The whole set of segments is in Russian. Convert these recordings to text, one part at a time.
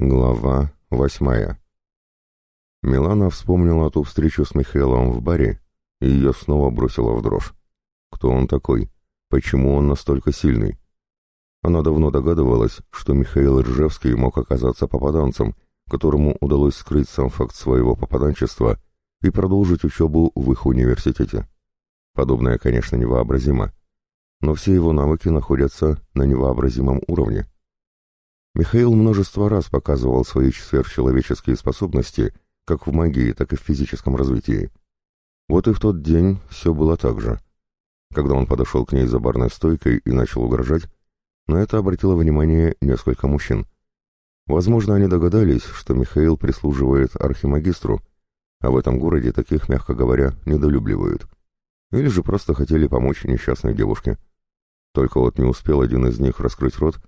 Глава восьмая. Милана вспомнила ту встречу с Михаилом в баре, и ее снова бросила в дрожь. Кто он такой? Почему он настолько сильный? Она давно догадывалась, что Михаил Ржевский мог оказаться попаданцем, которому удалось скрыть сам факт своего попаданчества и продолжить учебу в их университете. Подобное, конечно, невообразимо, но все его навыки находятся на невообразимом уровне. Михаил множество раз показывал свои сверхчеловеческие способности как в магии, так и в физическом развитии. Вот и в тот день все было так же. Когда он подошел к ней за барной стойкой и начал угрожать, на это обратило внимание несколько мужчин. Возможно, они догадались, что Михаил прислуживает архимагистру, а в этом городе таких, мягко говоря, недолюбливают. Или же просто хотели помочь несчастной девушке. Только вот не успел один из них раскрыть рот,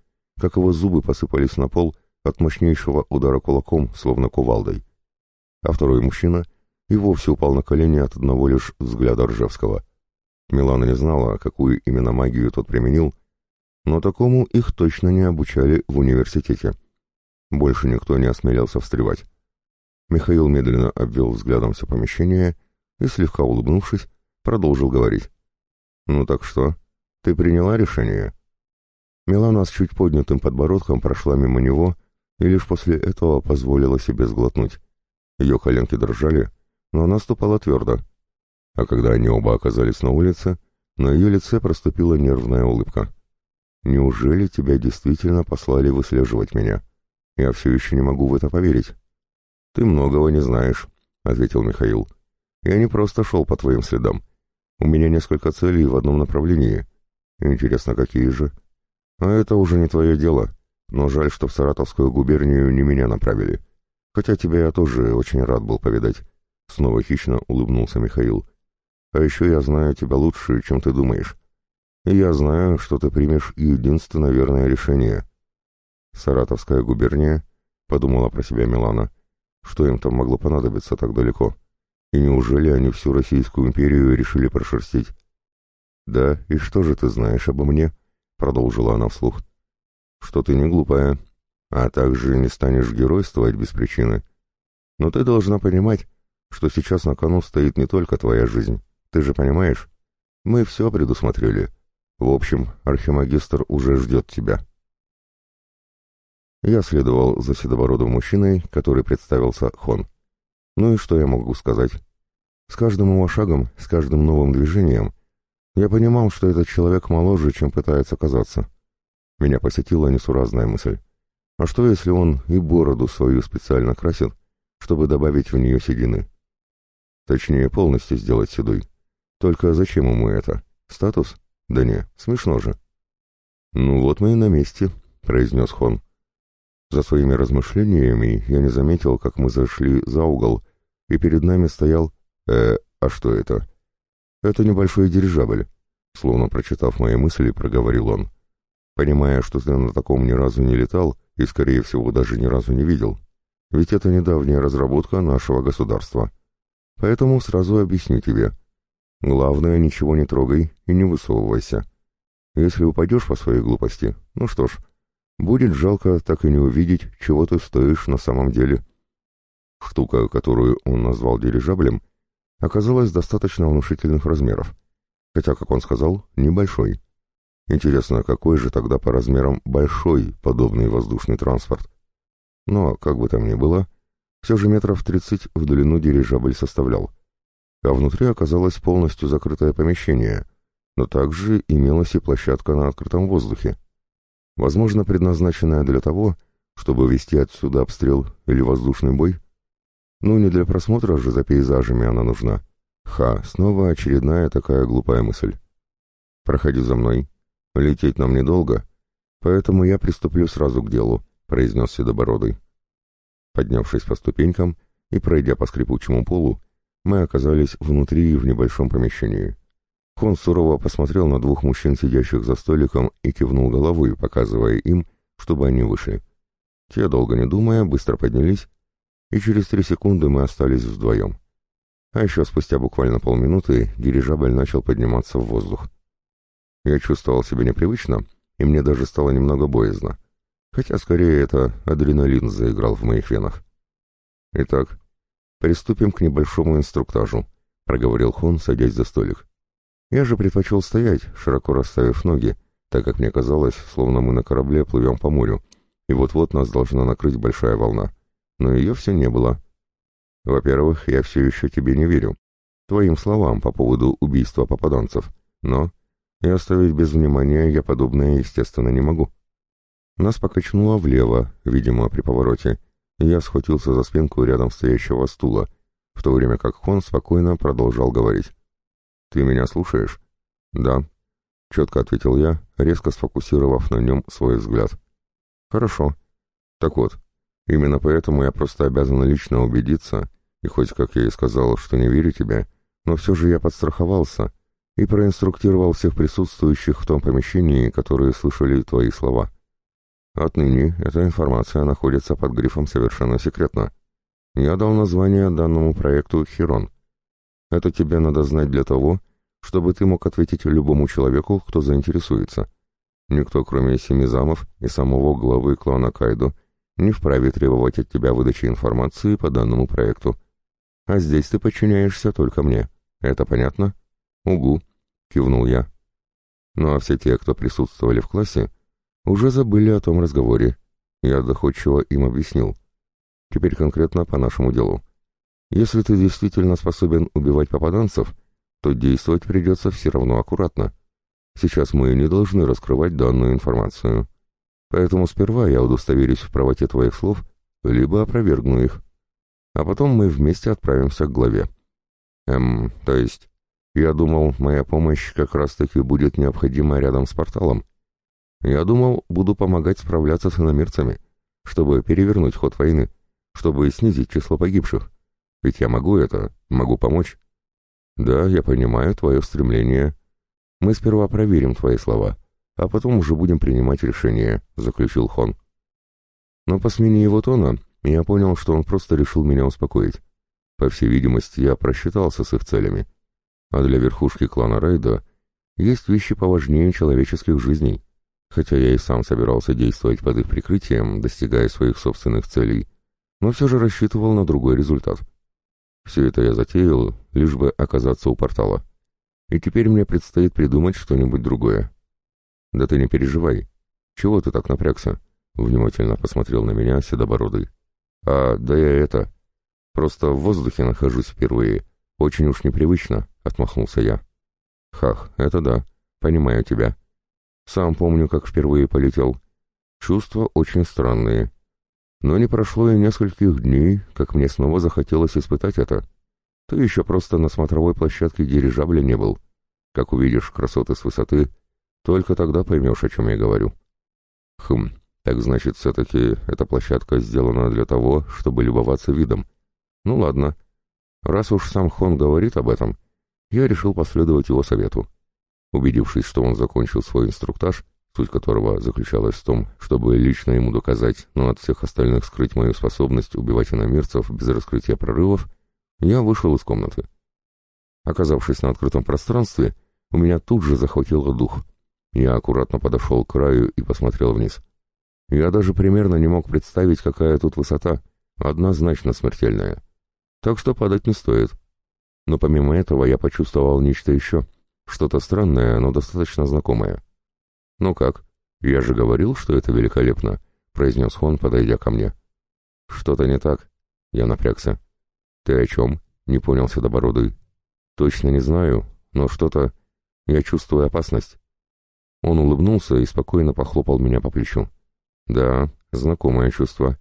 как его зубы посыпались на пол от мощнейшего удара кулаком, словно кувалдой. А второй мужчина и вовсе упал на колени от одного лишь взгляда Ржевского. Милана не знала, какую именно магию тот применил, но такому их точно не обучали в университете. Больше никто не осмелился встревать. Михаил медленно обвел взглядом все помещение и, слегка улыбнувшись, продолжил говорить. «Ну так что, ты приняла решение?» Милана с чуть поднятым подбородком прошла мимо него и лишь после этого позволила себе сглотнуть. Ее коленки дрожали, но она ступала твердо. А когда они оба оказались на улице, на ее лице проступила нервная улыбка. «Неужели тебя действительно послали выслеживать меня? Я все еще не могу в это поверить». «Ты многого не знаешь», — ответил Михаил. «Я не просто шел по твоим следам. У меня несколько целей в одном направлении. Интересно, какие же?» А это уже не твое дело, но жаль, что в Саратовскую губернию не меня направили. Хотя тебя я тоже очень рад был повидать. Снова хищно улыбнулся Михаил. А еще я знаю тебя лучше, чем ты думаешь. И я знаю, что ты примешь единственное верное решение. Саратовская губерния, подумала про себя Милана, что им там могло понадобиться так далеко. И неужели они всю Российскую империю решили прошерстить? Да, и что же ты знаешь обо мне? Продолжила она вслух, что ты не глупая, а также не станешь геройствовать без причины. Но ты должна понимать, что сейчас на кону стоит не только твоя жизнь. Ты же понимаешь? Мы все предусмотрели. В общем, архимагистр уже ждет тебя. Я следовал за седобородым мужчиной, который представился Хон. Ну и что я могу сказать? С каждым его шагом, с каждым новым движением я понимал, что этот человек моложе, чем пытается казаться. Меня посетила несуразная мысль. А что, если он и бороду свою специально красит, чтобы добавить в нее седины? Точнее, полностью сделать седой. Только зачем ему это? Статус? Да не, смешно же. «Ну вот мы и на месте», — произнес Хон. За своими размышлениями я не заметил, как мы зашли за угол, и перед нами стоял... Э, а что это? «Это небольшой дирижабль», — словно прочитав мои мысли, проговорил он. «Понимая, что ты на таком ни разу не летал и, скорее всего, даже ни разу не видел. Ведь это недавняя разработка нашего государства. Поэтому сразу объясню тебе. Главное, ничего не трогай и не высовывайся. Если упадешь по своей глупости, ну что ж, будет жалко так и не увидеть, чего ты стоишь на самом деле». Штука, которую он назвал дирижаблем, оказалась достаточно внушительных размеров, хотя, как он сказал, небольшой. Интересно, какой же тогда по размерам большой подобный воздушный транспорт? Но, как бы там ни было, все же метров тридцать в длину дирижабль составлял. А внутри оказалось полностью закрытое помещение, но также имелась и площадка на открытом воздухе. Возможно, предназначенная для того, чтобы вести отсюда обстрел или воздушный бой, ну, не для просмотра же за пейзажами она нужна. Ха, снова очередная такая глупая мысль. «Проходи за мной. Лететь нам недолго, поэтому я приступлю сразу к делу», — произнес Седобородый. Поднявшись по ступенькам и пройдя по скрипучему полу, мы оказались внутри в небольшом помещении. Хон сурово посмотрел на двух мужчин, сидящих за столиком, и кивнул головой, показывая им, чтобы они вышли. Те, долго не думая, быстро поднялись и через три секунды мы остались вдвоем. А еще спустя буквально полминуты дирижабль начал подниматься в воздух. Я чувствовал себя непривычно, и мне даже стало немного боязно. Хотя скорее это адреналин заиграл в моих венах. Итак, приступим к небольшому инструктажу, проговорил Хон, садясь за столик. Я же предпочел стоять, широко расставив ноги, так как мне казалось, словно мы на корабле плывем по морю, и вот-вот нас должна накрыть большая волна. Но ее все не было. Во-первых, я все еще тебе не верю. Твоим словам по поводу убийства попаданцев. Но и оставить без внимания я подобное, естественно, не могу. Нас покачнуло влево, видимо, при повороте, я схватился за спинку рядом стоящего стула, в то время как Хон спокойно продолжал говорить. «Ты меня слушаешь?» «Да», — четко ответил я, резко сфокусировав на нем свой взгляд. «Хорошо. Так вот, именно поэтому я просто обязан лично убедиться, и хоть, как я и сказал, что не верю тебе, но все же я подстраховался и проинструктировал всех присутствующих в том помещении, которые слышали твои слова. Отныне эта информация находится под грифом «Совершенно секретно». Я дал название данному проекту «Хирон». Это тебе надо знать для того, чтобы ты мог ответить любому человеку, кто заинтересуется. Никто, кроме семи замов и самого главы клана Кайдо, не вправе требовать от тебя выдачи информации по данному проекту. А здесь ты подчиняешься только мне. Это понятно? Угу, кивнул я. Ну а все те, кто присутствовали в классе, уже забыли о том разговоре. Я доходчиво им объяснил. Теперь конкретно по нашему делу. Если ты действительно способен убивать попаданцев, то действовать придется все равно аккуратно. Сейчас мы не должны раскрывать данную информацию. Поэтому сперва я удостоверюсь в правоте твоих слов, либо опровергну их. А потом мы вместе отправимся к главе. Эм, то есть, я думал, моя помощь как раз-таки будет необходима рядом с порталом. Я думал, буду помогать справляться с иномирцами, чтобы перевернуть ход войны, чтобы снизить число погибших. Ведь я могу это, могу помочь. Да, я понимаю твое стремление. Мы сперва проверим твои слова, а потом уже будем принимать решение, заключил Хон. Но по смене его тона я понял, что он просто решил меня успокоить. По всей видимости, я просчитался с их целями. А для верхушки клана Рейда есть вещи поважнее человеческих жизней. Хотя я и сам собирался действовать под их прикрытием, достигая своих собственных целей, но все же рассчитывал на другой результат. Все это я затеял, лишь бы оказаться у портала. И теперь мне предстоит придумать что-нибудь другое. Да ты не переживай. Чего ты так напрягся? Внимательно посмотрел на меня Седобородый. А, да я это... Просто в воздухе нахожусь впервые. Очень уж непривычно, отмахнулся я. Хах, это да. Понимаю тебя. Сам помню, как впервые полетел. Чувства очень странные. Но не прошло и нескольких дней, как мне снова захотелось испытать это. Ты еще просто на смотровой площадке дирижабля не был. Как увидишь красоты с высоты, только тогда поймешь, о чем я говорю. Хм, так значит, все-таки эта площадка сделана для того, чтобы любоваться видом. Ну ладно. Раз уж сам Хон говорит об этом, я решил последовать его совету. Убедившись, что он закончил свой инструктаж, суть которого заключалась в том, чтобы лично ему доказать, но от всех остальных скрыть мою способность убивать иномирцев без раскрытия прорывов, я вышел из комнаты. Оказавшись на открытом пространстве, у меня тут же захватило дух. Я аккуратно подошел к краю и посмотрел вниз. Я даже примерно не мог представить, какая тут высота, однозначно смертельная. Так что падать не стоит. Но помимо этого я почувствовал нечто еще — что-то странное, но достаточно знакомое. «Ну как? Я же говорил, что это великолепно», — произнес Хон, подойдя ко мне. «Что-то не так?» Я напрягся. «Ты о чем?» — не понял Седобородый. «Точно не знаю, но что-то... Я чувствую опасность». Он улыбнулся и спокойно похлопал меня по плечу. «Да, знакомое чувство.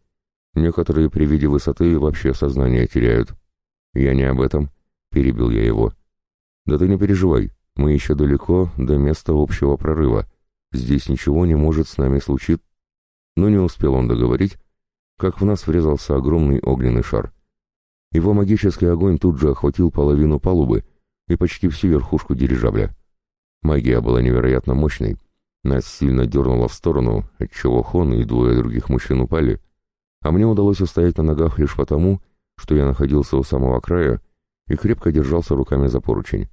Некоторые при виде высоты вообще сознание теряют». «Я не об этом», — перебил я его. «Да ты не переживай. Мы еще далеко до места общего прорыва. Здесь ничего не может с нами случиться. Но не успел он договорить, как в нас врезался огромный огненный шар. Его магический огонь тут же охватил половину палубы и почти всю верхушку дирижабля. Магия была невероятно мощной. Нас сильно дернуло в сторону, отчего Хон и двое других мужчин упали, а мне удалось устоять на ногах лишь потому, что я находился у самого края и крепко держался руками за поручень.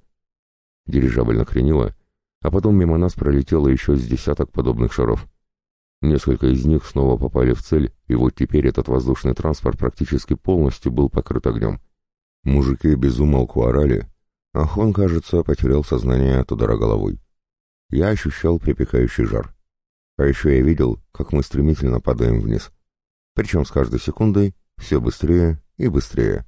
Дирижабль накренило, а потом мимо нас пролетело еще с десяток подобных шаров. Несколько из них снова попали в цель, и вот теперь этот воздушный транспорт практически полностью был покрыт огнем. Мужики безумолку орали, а Хон, кажется, потерял сознание от удара головой. Я ощущал припекающий жар. А еще я видел, как мы стремительно падаем вниз. Причем с каждой секундой все быстрее и быстрее.